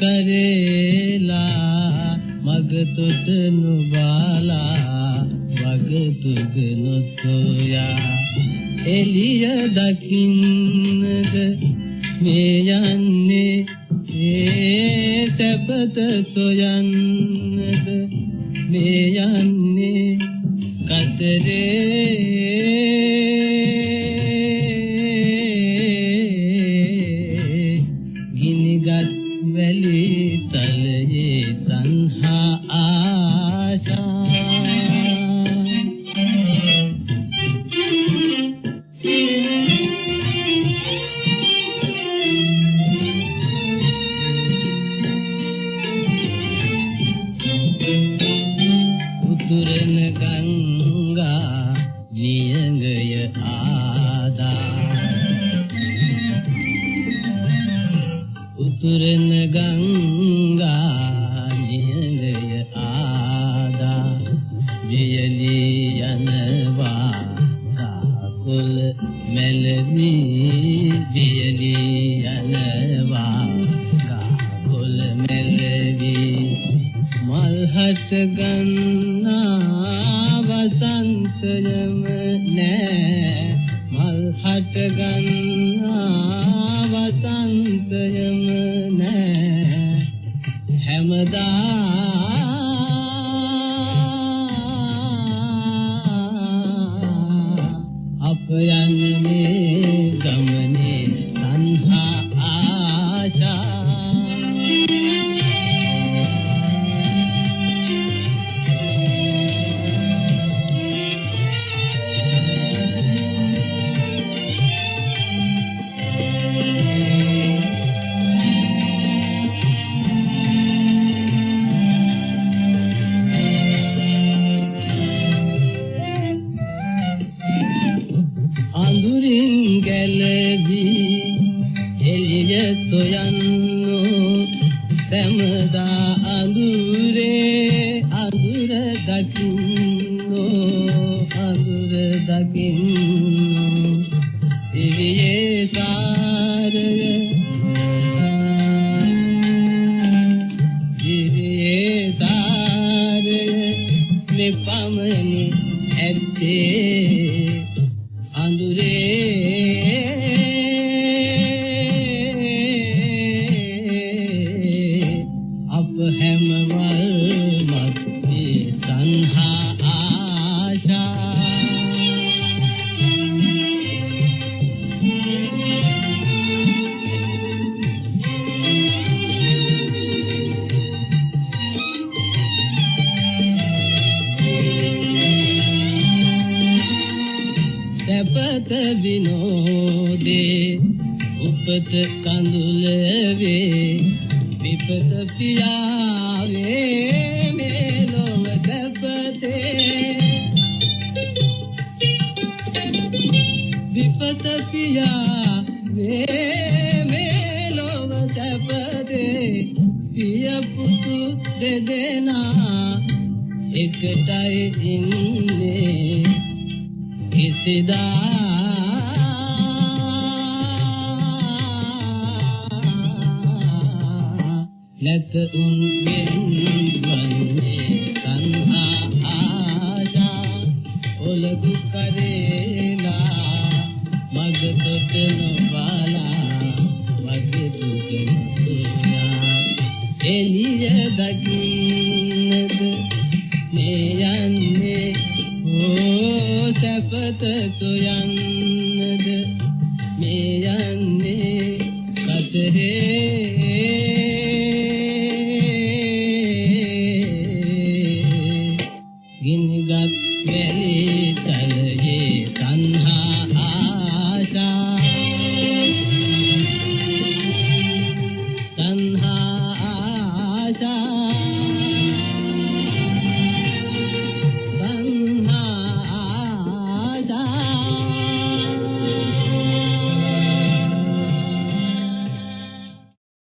කරේලා මගතොට නුබාලා වගතුද නොසොයා එළිය දකින්නද මේ යන්නේ ඒ තපත සොයන්නද මේ යන්නේ කතරේ valley මල්හට ගන්නා වසන්තයම නෑ. මල්හට ගන්නා සෑමදා අඳුරේ අඳුර දකින්නෝ අඳුර දකින්නෝ. ඉවියේ සාරය ඉවියේ සාරය මෙපමණි ඇත්තේ අඳුරේ සැපත විනෝදේ උපත කඳුල වේ විපත පියාවේ මේ ලොව සැපතේ විපත පියාවේ මේ ලොව සැපතේ පිය පුතු දෙදෙනා එකටයි ඉන්නේ. කිසිදා නැත උන්ගෙන් වන්නේ තණ්හා ආශා ඔලකු කරේලා මග තොටන බාලා මගේ දුකෙන් එළිය දකින්නද මේ සැපත සොයන්නද? මේ යන්නේ සතරේ